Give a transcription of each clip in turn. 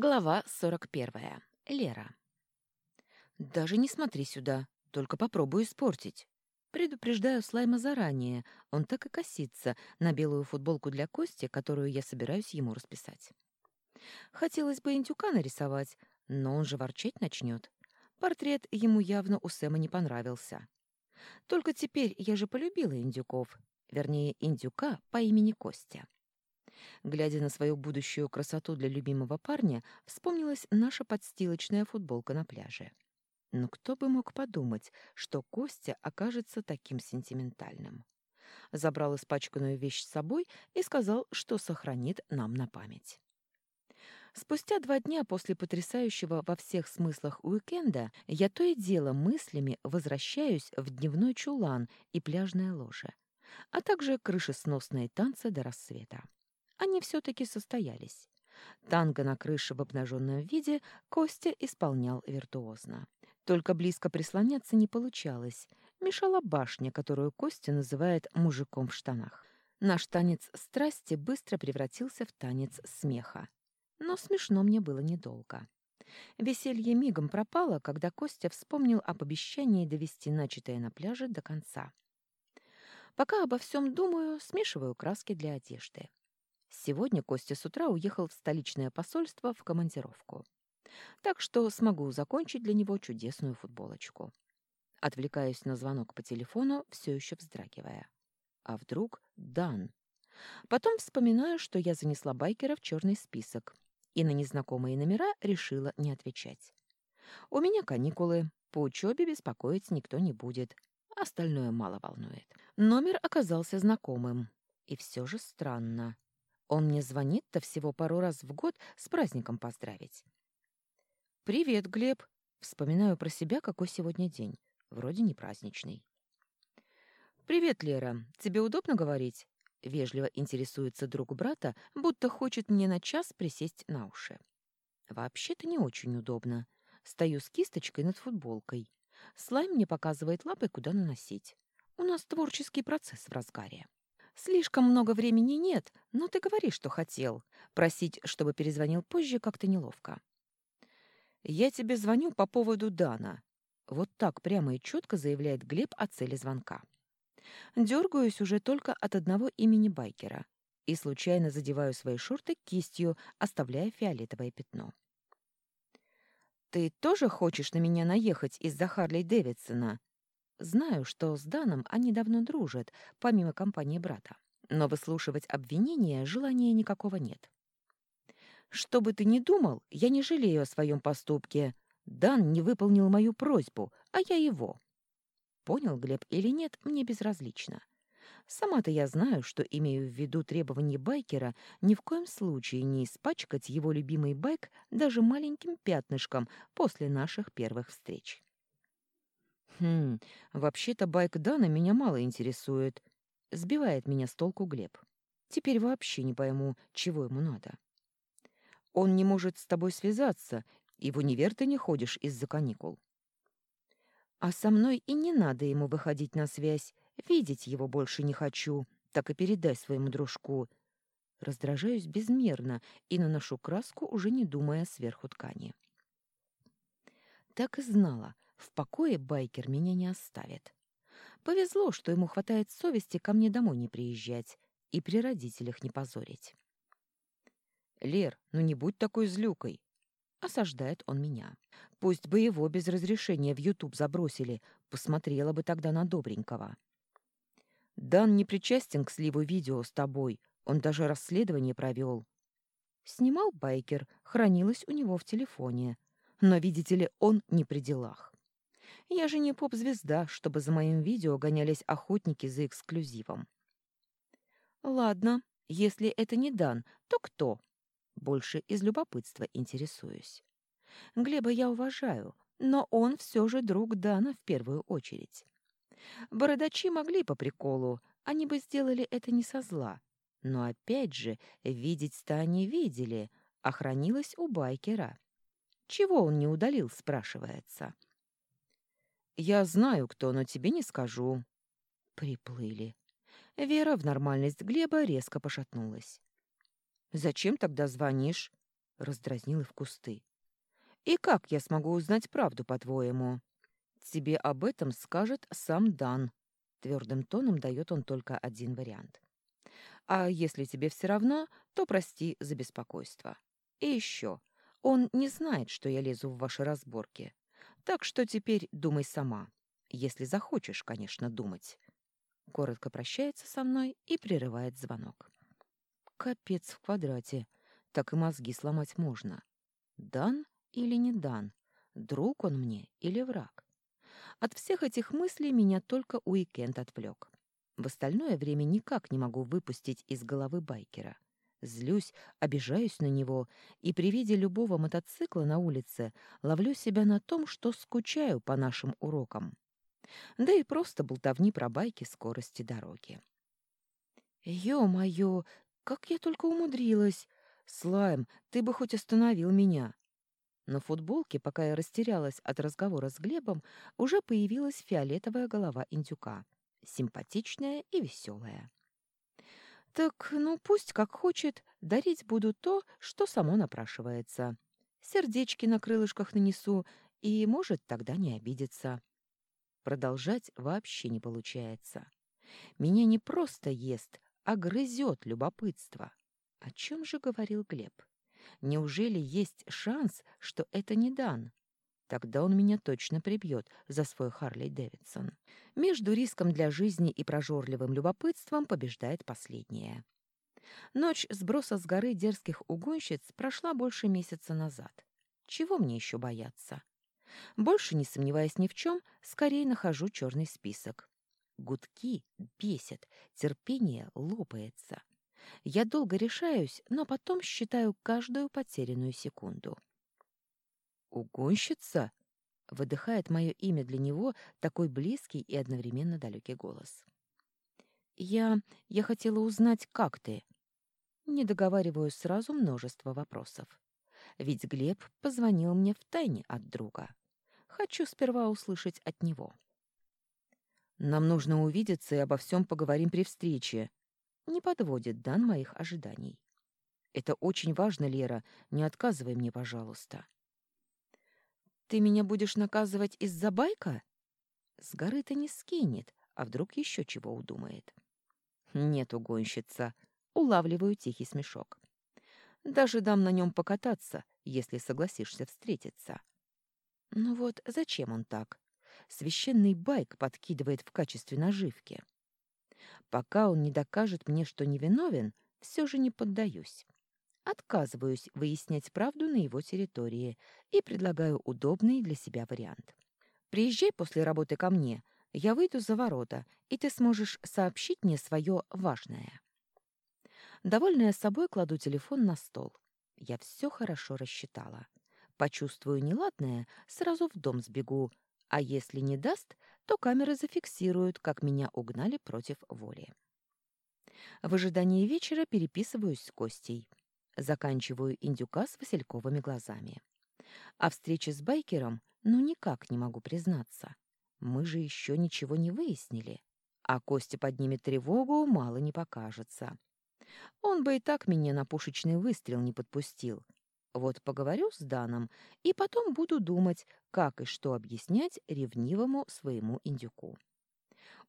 Глава 41. Лера. «Даже не смотри сюда, только попробуй испортить». Предупреждаю Слайма заранее, он так и косится на белую футболку для Кости, которую я собираюсь ему расписать. Хотелось бы индюка нарисовать, но он же ворчать начнет. Портрет ему явно у Сэма не понравился. Только теперь я же полюбила индюков, вернее, индюка по имени Костя. Глядя на свою будущую красоту для любимого парня, вспомнилась наша подстилочная футболка на пляже. Но кто бы мог подумать, что Костя окажется таким сентиментальным. Забрал испачканную вещь с собой и сказал, что сохранит нам на память. Спустя два дня после потрясающего во всех смыслах уикенда я то и дело мыслями возвращаюсь в дневной чулан и пляжное ложе, а также крышесносные танцы до рассвета они все-таки состоялись. Танго на крыше в обнаженном виде Костя исполнял виртуозно. Только близко прислоняться не получалось. Мешала башня, которую Костя называет «мужиком в штанах». Наш танец страсти быстро превратился в танец смеха. Но смешно мне было недолго. Веселье мигом пропало, когда Костя вспомнил об обещании довести начатое на пляже до конца. Пока обо всем думаю, смешиваю краски для одежды. Сегодня Костя с утра уехал в столичное посольство в командировку. Так что смогу закончить для него чудесную футболочку. Отвлекаюсь на звонок по телефону, все еще вздрагивая. А вдруг Дан? Потом вспоминаю, что я занесла байкера в черный список, и на незнакомые номера решила не отвечать. У меня каникулы, по учебе беспокоить никто не будет, остальное мало волнует. Номер оказался знакомым, и все же странно. Он мне звонит-то всего пару раз в год с праздником поздравить. «Привет, Глеб!» Вспоминаю про себя, какой сегодня день. Вроде не праздничный. «Привет, Лера. Тебе удобно говорить?» Вежливо интересуется друг брата, будто хочет мне на час присесть на уши. «Вообще-то не очень удобно. Стою с кисточкой над футболкой. Слайм мне показывает лапой, куда наносить. У нас творческий процесс в разгаре». Слишком много времени нет, но ты говори, что хотел. Просить, чтобы перезвонил позже, как-то неловко. Я тебе звоню по поводу Дана. Вот так прямо и четко заявляет Глеб о цели звонка. Дергаюсь уже только от одного имени байкера и случайно задеваю свои шорты кистью, оставляя фиолетовое пятно. «Ты тоже хочешь на меня наехать из-за Харли Дэвидсона?» Знаю, что с Даном они давно дружат, помимо компании брата. Но выслушивать обвинения желания никакого нет. Что бы ты ни думал, я не жалею о своем поступке. Дан не выполнил мою просьбу, а я его. Понял Глеб или нет, мне безразлично. Сама-то я знаю, что имею в виду требование байкера ни в коем случае не испачкать его любимый байк даже маленьким пятнышком после наших первых встреч. Хм, вообще-то байк Дана меня мало интересует. Сбивает меня с толку Глеб. Теперь вообще не пойму, чего ему надо. Он не может с тобой связаться, и в универ ты не ходишь из-за каникул. А со мной и не надо ему выходить на связь. Видеть его больше не хочу. Так и передай своему дружку. Раздражаюсь безмерно и наношу краску, уже не думая сверху ткани. Так и знала — в покое байкер меня не оставит. Повезло, что ему хватает совести ко мне домой не приезжать и при родителях не позорить. «Лер, ну не будь такой злюкой!» Осаждает он меня. Пусть бы его без разрешения в Ютуб забросили, посмотрела бы тогда на добренького. Дан не причастен к сливу видео с тобой, он даже расследование провел. Снимал байкер, хранилось у него в телефоне. Но, видите ли, он не при делах. Я же не поп-звезда, чтобы за моим видео гонялись охотники за эксклюзивом. Ладно, если это не Дан, то кто? Больше из любопытства интересуюсь. Глеба я уважаю, но он все же друг Дана в первую очередь. Бородачи могли по приколу, они бы сделали это не со зла. Но опять же, видеть-то они видели, а хранилось у байкера. Чего он не удалил, спрашивается. — «Я знаю, кто, но тебе не скажу». Приплыли. Вера в нормальность Глеба резко пошатнулась. «Зачем тогда звонишь?» раздразнил и в кусты. «И как я смогу узнать правду, по-твоему?» «Тебе об этом скажет сам Дан», — твердым тоном дает он только один вариант. «А если тебе все равно, то прости за беспокойство. И еще, он не знает, что я лезу в ваши разборки. Так что теперь думай сама. Если захочешь, конечно, думать». Коротко прощается со мной и прерывает звонок. Капец в квадрате. Так и мозги сломать можно. Дан или не дан? Друг он мне или враг? От всех этих мыслей меня только уикенд отвлек. В остальное время никак не могу выпустить из головы байкера. Злюсь, обижаюсь на него, и при виде любого мотоцикла на улице ловлю себя на том, что скучаю по нашим урокам. Да и просто болтовни про байки скорости дороги. «Ё-моё, как я только умудрилась! Слайм, ты бы хоть остановил меня!» На футболке, пока я растерялась от разговора с Глебом, уже появилась фиолетовая голова индюка. Симпатичная и веселая. Так, ну пусть как хочет, дарить буду то, что само напрашивается. Сердечки на крылышках нанесу, и, может, тогда не обидится. Продолжать вообще не получается. Меня не просто ест, а грызет любопытство. О чем же говорил Глеб? Неужели есть шанс, что это не Дан? Тогда он меня точно прибьет за свой Харли Дэвидсон. Между риском для жизни и прожорливым любопытством побеждает последнее. Ночь сброса с горы дерзких угонщиц прошла больше месяца назад. Чего мне еще бояться? Больше не сомневаясь ни в чем, скорее нахожу черный список. Гудки бесят, терпение лопается. Я долго решаюсь, но потом считаю каждую потерянную секунду. «Угонщица?» — выдыхает мое имя для него такой близкий и одновременно далекий голос. «Я... я хотела узнать, как ты?» Не договариваю сразу множество вопросов. Ведь Глеб позвонил мне втайне от друга. Хочу сперва услышать от него. «Нам нужно увидеться и обо всем поговорим при встрече», не подводит Дан моих ожиданий. Это очень важно, Лера, не отказывай мне, пожалуйста. Ты меня будешь наказывать из-за байка? С горы-то не скинет, а вдруг еще чего удумает. Нет, угонщица, улавливаю тихий смешок. Даже дам на нем покататься, если согласишься встретиться. Ну вот зачем он так? Священный байк подкидывает в качестве наживки. Пока он не докажет мне, что невиновен, все же не поддаюсь. Отказываюсь выяснять правду на его территории и предлагаю удобный для себя вариант. Приезжай после работы ко мне, я выйду за ворота, и ты сможешь сообщить мне свое важное. Довольная собой, кладу телефон на стол. Я все хорошо рассчитала. Почувствую неладное, сразу в дом сбегу, а если не даст, то камеры зафиксируют, как меня угнали против воли. В ожидании вечера переписываюсь с Костей. Заканчиваю индюка с васильковыми глазами. О встрече с байкером ну никак не могу признаться. Мы же еще ничего не выяснили. А Костя поднимет тревогу, мало не покажется. Он бы и так меня на пушечный выстрел не подпустил, вот поговорю с Даном, и потом буду думать, как и что объяснять ревнивому своему индюку.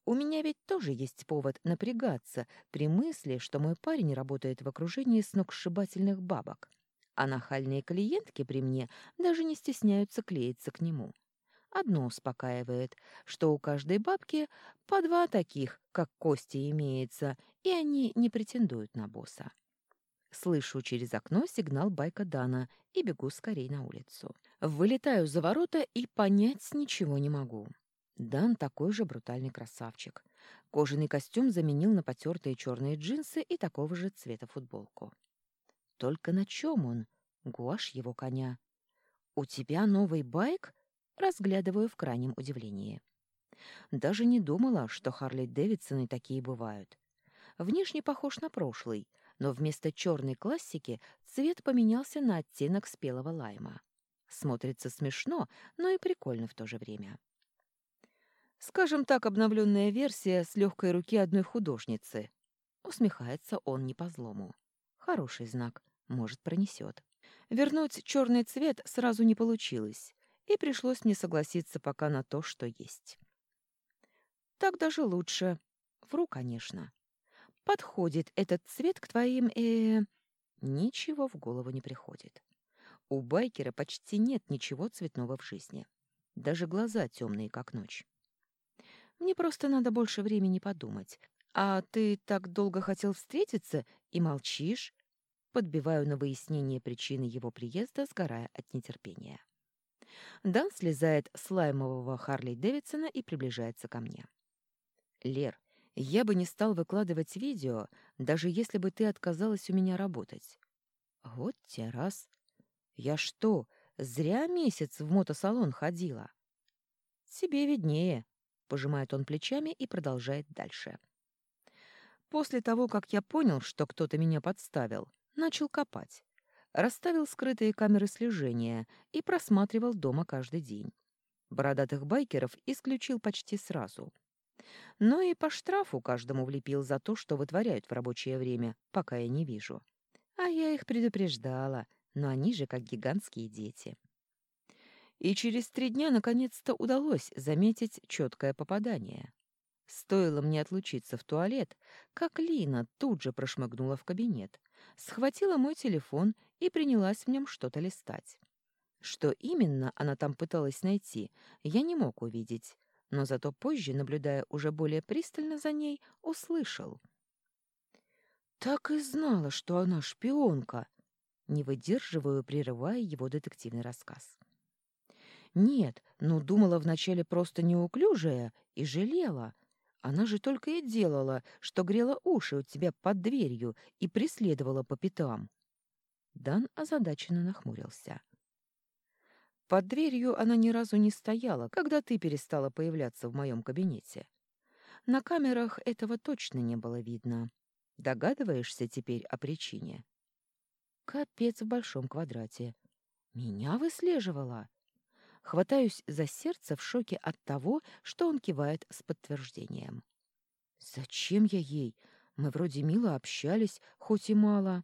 У меня ведь тоже есть повод напрягаться при мысли, что мой парень работает в окружении сногсшибательных бабок, а нахальные клиентки при мне даже не стесняются клеиться к нему. Одно успокаивает, что у каждой бабки по два таких, как Кости, имеется, и они не претендуют на босса. Слышу через окно сигнал байка Дана и бегу скорей на улицу. Вылетаю за ворота и понять ничего не могу. Дан такой же брутальный красавчик. Кожаный костюм заменил на потертые черные джинсы и такого же цвета футболку. Только на чем он? Гуашь его коня. «У тебя новый байк?» Разглядываю в крайнем удивлении. Даже не думала, что Харли Дэвидсоны такие бывают. Внешне похож на прошлый — но вместо черной классики цвет поменялся на оттенок спелого лайма. Смотрится смешно, но и прикольно в то же время. Скажем так, обновленная версия с легкой руки одной художницы. Усмехается он не по злому. Хороший знак, может, пронесет. Вернуть черный цвет сразу не получилось, и пришлось мне согласиться пока на то, что есть. Так даже лучше. Вру, конечно. Подходит этот цвет к твоим, э, Ничего в голову не приходит. У байкера почти нет ничего цветного в жизни. Даже глаза темные, как ночь. Мне просто надо больше времени подумать. А ты так долго хотел встретиться и молчишь? Подбиваю на выяснение причины его приезда, сгорая от нетерпения. Дан слезает с лаймового Харли Дэвидсона и приближается ко мне. «Лер, я бы не стал выкладывать видео, даже если бы ты отказалась у меня работать». «Вот те раз. Я что, зря месяц в мотосалон ходила?» «Тебе виднее», — пожимает он плечами и продолжает дальше. После того, как я понял, что кто-то меня подставил, начал копать. Расставил скрытые камеры слежения и просматривал дома каждый день. Бородатых байкеров исключил почти сразу. Но и по штрафу каждому влепил за то, что вытворяют в рабочее время, пока я не вижу. А я их предупреждала, но они же как гигантские дети. И через три дня наконец-то удалось заметить четкое попадание. Стоило мне отлучиться в туалет, как Лина тут же прошмыгнула в кабинет, схватила мой телефон и принялась в нем что-то листать. Что именно она там пыталась найти, я не мог увидеть, но зато позже, наблюдая уже более пристально за ней, услышал. «Так и знала, что она шпионка!» Не выдерживаю, прерывая его детективный рассказ. «Нет, ну думала вначале просто неуклюжая и жалела, она же только и делала, что грела уши у тебя под дверью и преследовала по пятам. Дан озадаченно нахмурился. Под дверью она ни разу не стояла, когда ты перестала появляться в моем кабинете. На камерах этого точно не было видно. Догадываешься теперь о причине? Капец в большом квадрате. Меня выслеживала. Хватаюсь за сердце в шоке от того, что он кивает с подтверждением. «Зачем я ей? Мы вроде мило общались, хоть и мало».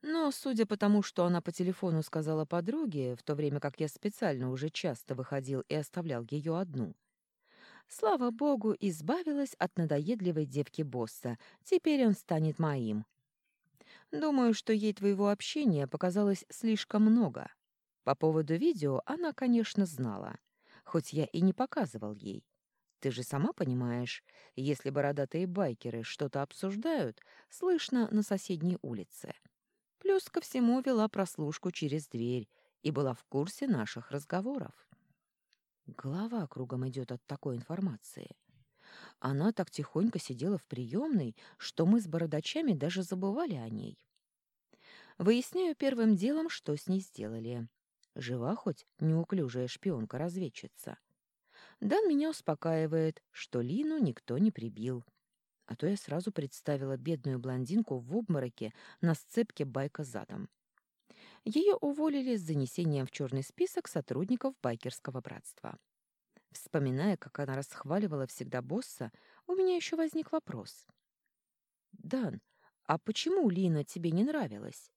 Но, судя по тому, что она по телефону сказала подруге, в то время как я специально уже часто выходил и оставлял ее одну, слава богу, избавилась от надоедливой девки-босса, теперь он станет моим. Думаю, что ей твоего общения показалось слишком много. По поводу видео она, конечно, знала, хоть я и не показывал ей. Ты же сама понимаешь, если бородатые байкеры что-то обсуждают, слышно на соседней улице. Плюс ко всему вела прослушку через дверь и была в курсе наших разговоров. Голова кругом идет от такой информации. Она так тихонько сидела в приемной, что мы с бородачами даже забывали о ней. Выясняю первым делом, что с ней сделали. Жива хоть неуклюжая шпионка-разведчица. Дан меня успокаивает, что Лину никто не прибил. А то я сразу представила бедную блондинку в обмороке на сцепке байка задом. Ее уволили с занесением в черный список сотрудников байкерского братства. Вспоминая, как она расхваливала всегда босса, у меня еще возник вопрос. «Дан, а почему Лина тебе не нравилась?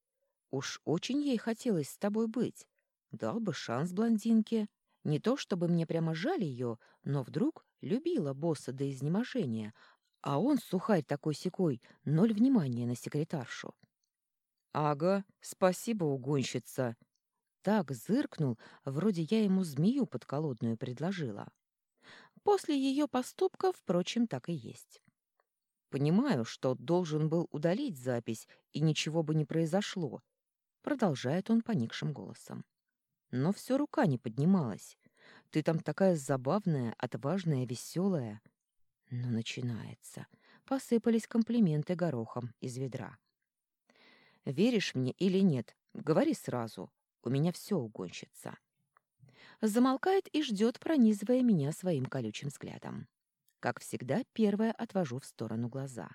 Уж очень ей хотелось с тобой быть. Дал бы шанс блондинке. Не то чтобы мне прямо жаль ее, но вдруг любила босса до изнеможения, а он, сухарь такой-сякой, ноль внимания на секретаршу. «Ага, спасибо, угонщица!» Так зыркнул, вроде я ему змею подколодную предложила. После ее поступка, впрочем, так и есть. Понимаю, что должен был удалить запись, и ничего бы не произошло, продолжает он поникшим голосом. Но все рука не поднималась. Ты там такая забавная, отважная, веселая. Но начинается. Посыпались комплименты горохом из ведра. Веришь мне или нет? Говори сразу. У меня все угонщится. Замолкает и ждет, пронизывая меня своим колючим взглядом. Как всегда, первое отвожу в сторону глаза.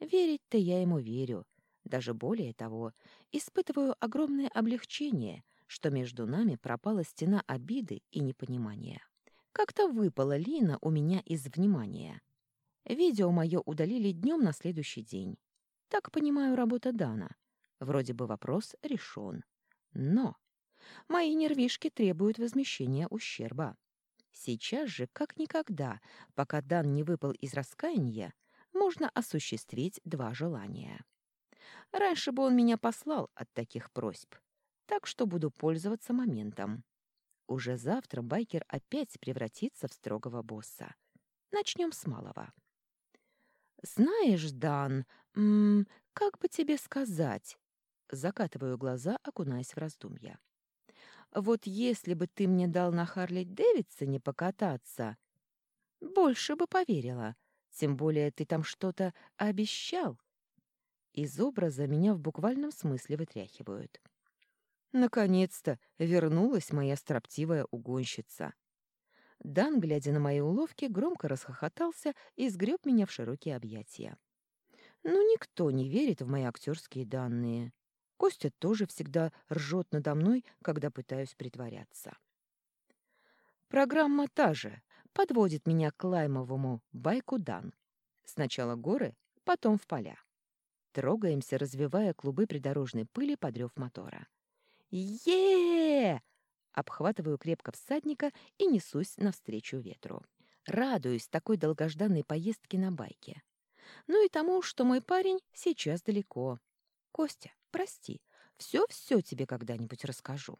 Верить-то я ему верю. Даже более того, испытываю огромное облегчение, что между нами пропала стена обиды и непонимания. Как-то выпала Лина у меня из внимания. Видео мое удалили днем на следующий день. Так понимаю, работа Дана. Вроде бы вопрос решен. Но мои нервишки требуют возмещения ущерба. Сейчас же, как никогда, пока Дан не выпал из раскаяния, можно осуществить два желания. Раньше бы он меня послал от таких просьб, так что буду пользоваться моментом. Уже завтра байкер опять превратится в строгого босса. Начнем с малого. «Знаешь, Дан, м -м, как бы тебе сказать?» Закатываю глаза, окунаясь в раздумья. «Вот если бы ты мне дал на Харли Дэвидсоне покататься, больше бы поверила. Тем более ты там что-то обещал». Из образа меня в буквальном смысле вытряхивают. Наконец-то вернулась моя строптивая угонщица. Дан, глядя на мои уловки, громко расхохотался и сгреб меня в широкие объятия. Ну, никто не верит в мои актерские данные. Костя тоже всегда ржет надо мной, когда пытаюсь притворяться. Программа та же, подводит меня к Лаймовому байку Дан. Сначала горы, потом в поля. Трогаемся, развивая клубы придорожной пыли под рев мотора е Обхватываю крепко всадника и несусь навстречу ветру. Радуюсь такой долгожданной поездке на байке. Ну и тому, что мой парень сейчас далеко. Костя, прости, все-все тебе когда-нибудь расскажу.